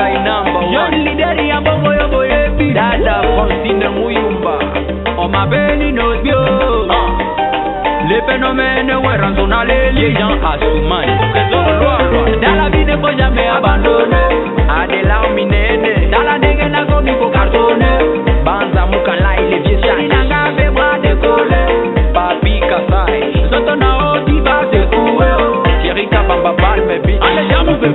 guy number one. Yondi daddy ya bongo yo boy epi. Dada ah. fonsi na muyumba. Oma beni no bio. Les phénomènes ouerans sont allés, les gens à Souman. Mm-hmm. Dans la vie ne faut jamais abandonner. Adela mm-hmm. Minene. Dans la dégaine à Gomi pour cartonner. Banza Moukala, il est vieux chat. Il a un bras décollé. Papi Kassai. Zotona Oti va secouer. Thierry Kabamba, Balme, Bibi. Allez, j'en mouvez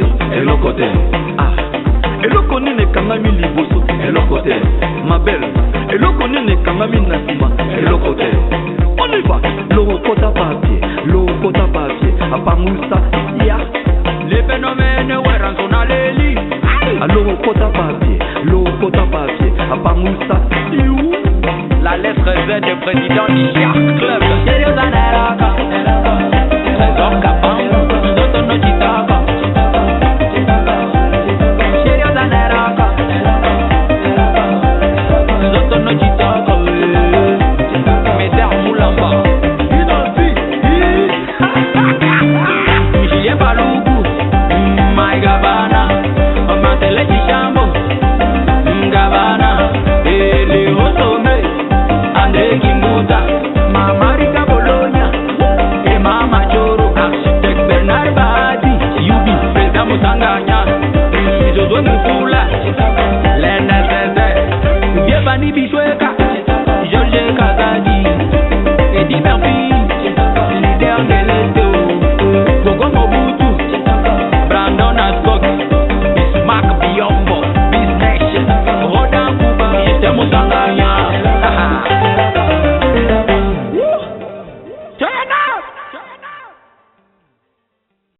Et eloko te ah eloko nini ekangami liboso eloko te mabele eloko nini ekangami na à eloko te oliva lokota les lokota papie apangusa ya côté weranzo na leli alokota ah, papie lokota papie apangusa iu la lettre V de président du club Usanga